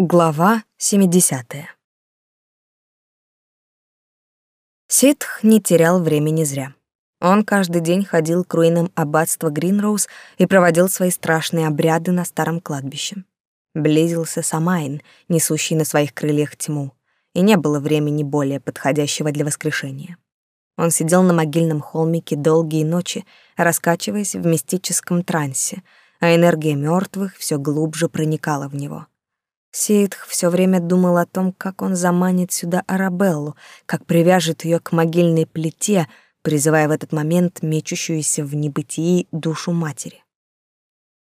Глава 70. Ситх не терял времени зря. Он каждый день ходил к руинам аббатства Гринроуз и проводил свои страшные обряды на старом кладбище. Близился Самайн, несущий на своих крыльях тьму, и не было времени более подходящего для воскрешения. Он сидел на могильном холмике долгие ночи, раскачиваясь в мистическом трансе, а энергия мертвых все глубже проникала в него — Ситх все время думал о том, как он заманит сюда Арабеллу, как привяжет ее к могильной плите, призывая в этот момент мечущуюся в небытии душу матери.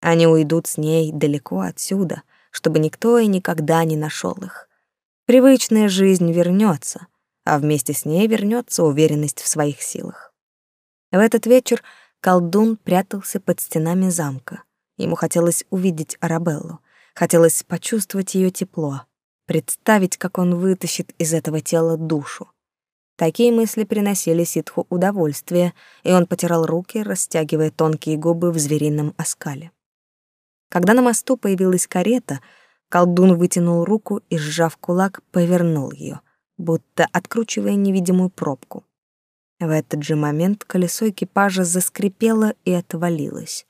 Они уйдут с ней далеко отсюда, чтобы никто и никогда не нашел их. Привычная жизнь вернется, а вместе с ней вернется уверенность в своих силах. В этот вечер колдун прятался под стенами замка. Ему хотелось увидеть Арабеллу, Хотелось почувствовать ее тепло, представить, как он вытащит из этого тела душу. Такие мысли приносили ситху удовольствие, и он потирал руки, растягивая тонкие губы в зверином оскале. Когда на мосту появилась карета, колдун вытянул руку и, сжав кулак, повернул ее, будто откручивая невидимую пробку. В этот же момент колесо экипажа заскрипело и отвалилось.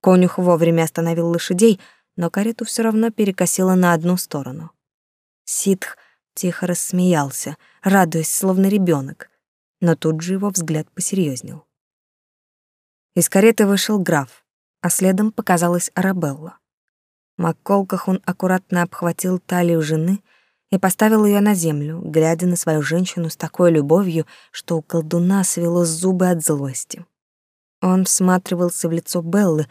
Конюх вовремя остановил лошадей — но карету все равно перекосило на одну сторону. Ситх тихо рассмеялся, радуясь, словно ребенок, но тут же его взгляд посерьезнел. Из кареты вышел граф, а следом показалась Арабелла. Он аккуратно обхватил талию жены и поставил ее на землю, глядя на свою женщину с такой любовью, что у колдуна свело зубы от злости. Он всматривался в лицо Беллы,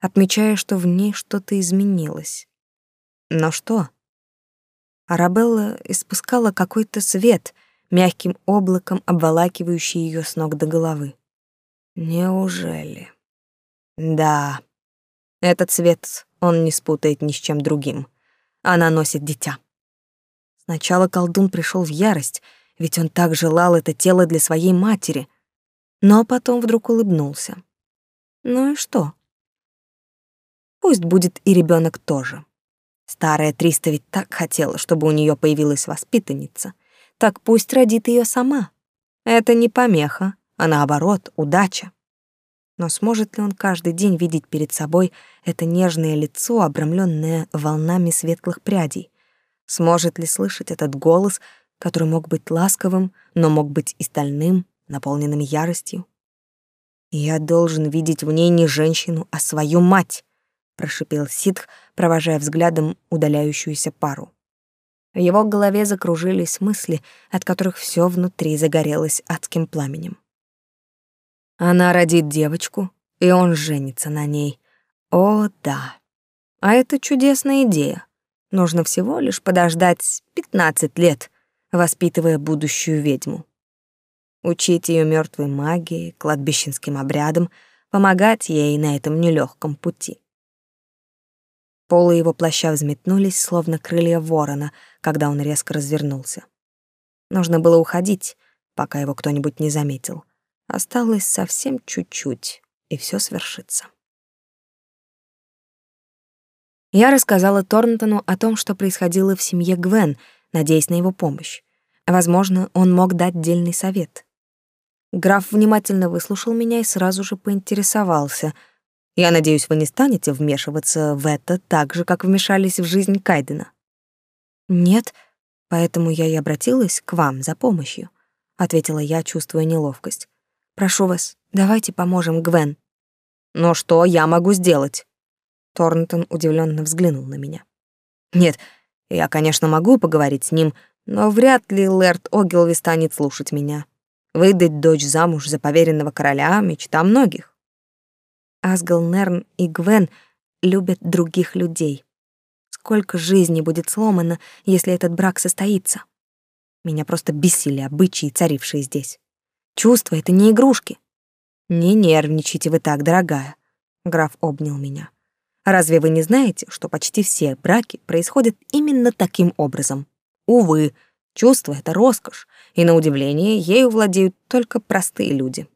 отмечая, что в ней что-то изменилось. Но что? Арабелла испускала какой-то свет, мягким облаком обволакивающий ее с ног до головы. Неужели? Да. Этот цвет он не спутает ни с чем другим. Она носит дитя. Сначала колдун пришел в ярость, ведь он так желал это тело для своей матери, но потом вдруг улыбнулся. Ну и что? Пусть будет и ребенок тоже. Старая Триста ведь так хотела, чтобы у нее появилась воспитанница. Так пусть родит ее сама. Это не помеха, а наоборот, удача. Но сможет ли он каждый день видеть перед собой это нежное лицо, обрамленное волнами светлых прядей? Сможет ли слышать этот голос, который мог быть ласковым, но мог быть и стальным, наполненным яростью? Я должен видеть в ней не женщину, а свою мать прошипел Ситх, провожая взглядом удаляющуюся пару. В его голове закружились мысли, от которых все внутри загорелось адским пламенем. Она родит девочку, и он женится на ней. О, да. А это чудесная идея. Нужно всего лишь подождать 15 лет, воспитывая будущую ведьму. Учить ее мертвой магии, кладбищенским обрядам, помогать ей на этом нелегком пути. Полы его плаща взметнулись, словно крылья ворона, когда он резко развернулся. Нужно было уходить, пока его кто-нибудь не заметил. Осталось совсем чуть-чуть, и все свершится. Я рассказала Торнтону о том, что происходило в семье Гвен, надеясь на его помощь. Возможно, он мог дать дельный совет. Граф внимательно выслушал меня и сразу же поинтересовался — я надеюсь, вы не станете вмешиваться в это так же, как вмешались в жизнь Кайдена. Нет, поэтому я и обратилась к вам за помощью, ответила я, чувствуя неловкость. Прошу вас, давайте поможем Гвен. Но что я могу сделать? Торнтон удивленно взглянул на меня. Нет, я, конечно, могу поговорить с ним, но вряд ли Лэрд Огилви станет слушать меня. Выдать дочь замуж за поверенного короля — мечта многих. Асгал Нерн и Гвен любят других людей. Сколько жизней будет сломано, если этот брак состоится? Меня просто бесили обычаи, царившие здесь. Чувства — это не игрушки. Не нервничайте вы так, дорогая. Граф обнял меня. Разве вы не знаете, что почти все браки происходят именно таким образом? Увы, чувство — это роскошь, и, на удивление, ею владеют только простые люди.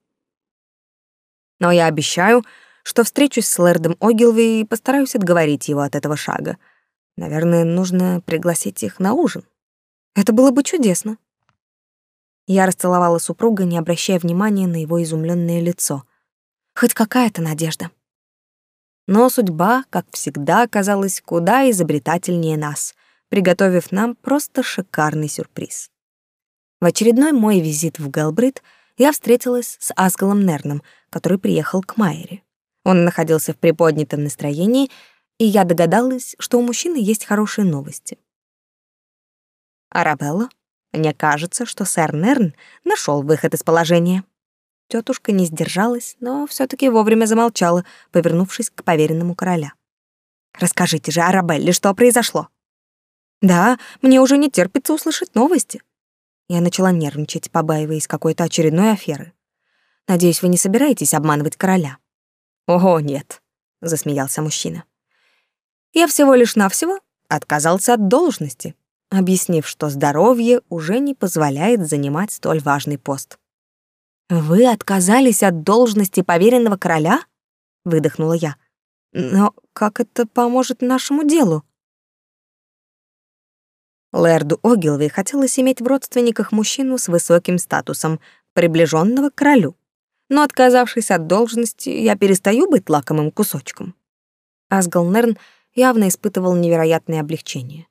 Но я обещаю, что встречусь с лэрдом Огилви и постараюсь отговорить его от этого шага. Наверное, нужно пригласить их на ужин. Это было бы чудесно. Я расцеловала супруга, не обращая внимания на его изумленное лицо. Хоть какая-то надежда. Но судьба, как всегда, оказалась куда изобретательнее нас, приготовив нам просто шикарный сюрприз. В очередной мой визит в Галбрид я встретилась с Асгалом Нерном, который приехал к Майере. Он находился в приподнятом настроении, и я догадалась, что у мужчины есть хорошие новости. «Арабелла, мне кажется, что сэр Нерн нашел выход из положения». Тетушка не сдержалась, но все таки вовремя замолчала, повернувшись к поверенному короля. «Расскажите же, Арабелле, что произошло?» «Да, мне уже не терпится услышать новости». Я начала нервничать, побаиваясь какой-то очередной аферы. «Надеюсь, вы не собираетесь обманывать короля?» «Ого, нет», — засмеялся мужчина. «Я всего лишь навсего отказался от должности, объяснив, что здоровье уже не позволяет занимать столь важный пост. «Вы отказались от должности поверенного короля?» — выдохнула я. «Но как это поможет нашему делу?» Лэрду Огилви хотелось иметь в родственниках мужчину с высоким статусом, приближенного к королю. Но отказавшись от должности, я перестаю быть лакомым кусочком. Асгалнерн явно испытывал невероятное облегчение.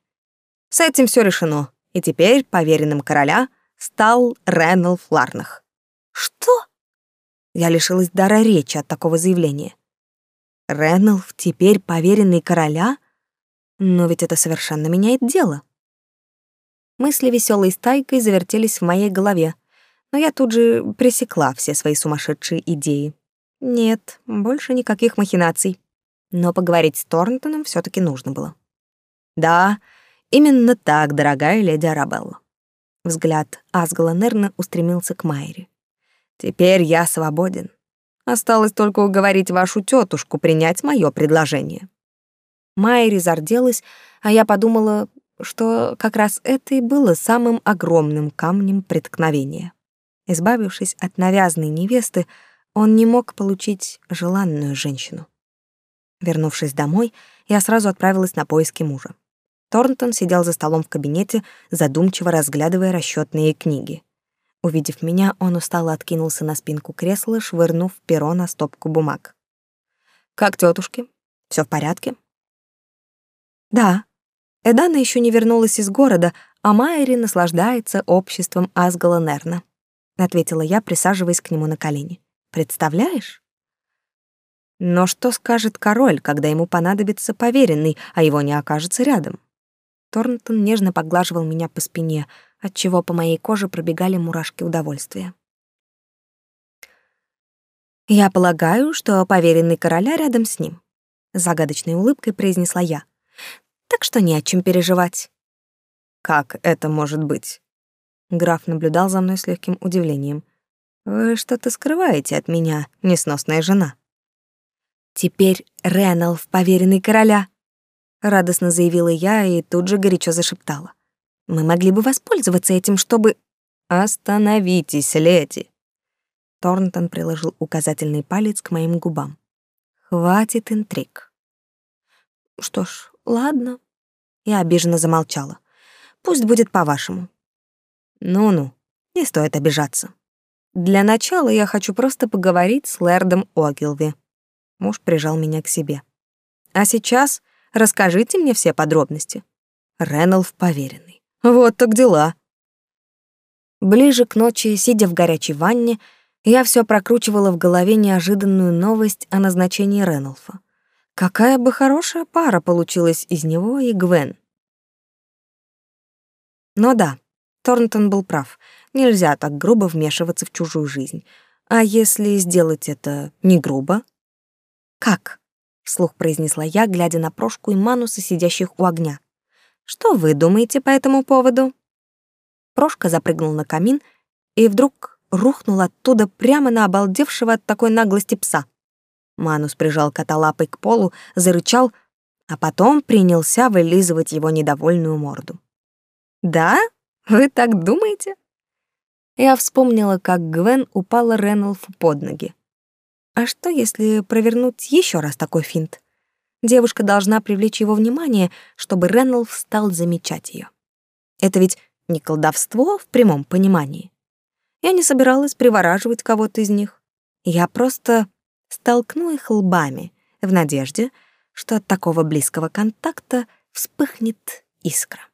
С этим все решено, и теперь поверенным короля стал Реналф Ларнах. Что? Я лишилась дара речи от такого заявления. Реналф теперь поверенный короля? Но ведь это совершенно меняет дело. Мысли веселой стайкой завертелись в моей голове, но я тут же пресекла все свои сумасшедшие идеи. Нет, больше никаких махинаций. Но поговорить с Торнтоном все таки нужно было. Да, именно так, дорогая леди Арабелла. Взгляд Асгала Нерна устремился к Майре. Теперь я свободен. Осталось только уговорить вашу тетушку принять мое предложение. Майри зарделась, а я подумала, что как раз это и было самым огромным камнем преткновения. Избавившись от навязанной невесты, он не мог получить желанную женщину. Вернувшись домой, я сразу отправилась на поиски мужа. Торнтон сидел за столом в кабинете, задумчиво разглядывая расчетные книги. Увидев меня, он устало откинулся на спинку кресла, швырнув перо на стопку бумаг. «Как тетушки? Все в порядке?» «Да. Эдана еще не вернулась из города, а Майри наслаждается обществом Асгала Нерна», — ответила я, присаживаясь к нему на колени. «Представляешь?» Но что скажет король, когда ему понадобится поверенный, а его не окажется рядом? Торнтон нежно поглаживал меня по спине — отчего по моей коже пробегали мурашки удовольствия. «Я полагаю, что поверенный короля рядом с ним», — загадочной улыбкой произнесла я. «Так что не о чем переживать». «Как это может быть?» Граф наблюдал за мной с легким удивлением. «Вы что-то скрываете от меня, несносная жена». «Теперь Реналф, поверенный короля», — радостно заявила я и тут же горячо зашептала. Мы могли бы воспользоваться этим, чтобы... Остановитесь, леди. Торнтон приложил указательный палец к моим губам. Хватит интриг. Что ж, ладно. Я обиженно замолчала. Пусть будет по-вашему. Ну-ну, не стоит обижаться. Для начала я хочу просто поговорить с лэрдом Огилви. Муж прижал меня к себе. А сейчас расскажите мне все подробности. Реналф поверенный. Вот так дела. Ближе к ночи, сидя в горячей ванне, я все прокручивала в голове неожиданную новость о назначении Реналфа. Какая бы хорошая пара получилась из него и Гвен. Но да, Торнтон был прав. Нельзя так грубо вмешиваться в чужую жизнь. А если сделать это не грубо? Как? вслух произнесла я, глядя на Прошку и Мануса, сидящих у огня. Что вы думаете по этому поводу?» Прошка запрыгнул на камин и вдруг рухнул оттуда прямо на обалдевшего от такой наглости пса. Манус прижал кота лапой к полу, зарычал, а потом принялся вылизывать его недовольную морду. «Да? Вы так думаете?» Я вспомнила, как Гвен упала Реналфу под ноги. А что, если провернуть еще раз такой финт? Девушка должна привлечь его внимание, чтобы Реннелф стал замечать ее. Это ведь не колдовство в прямом понимании. Я не собиралась привораживать кого-то из них. Я просто столкну их лбами в надежде, что от такого близкого контакта вспыхнет искра.